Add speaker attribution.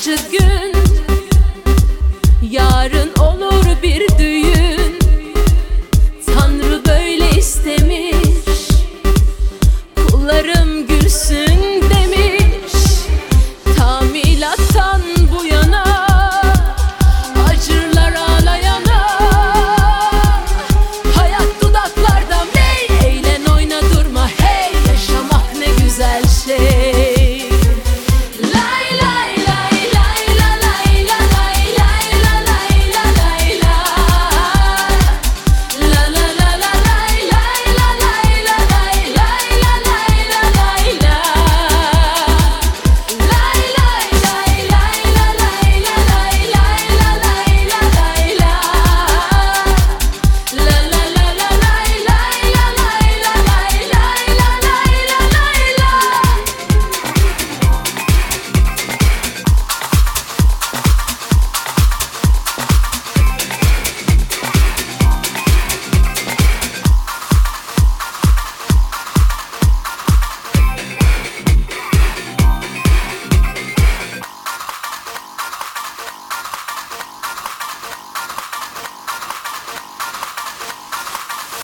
Speaker 1: acı gün Yarın olur bir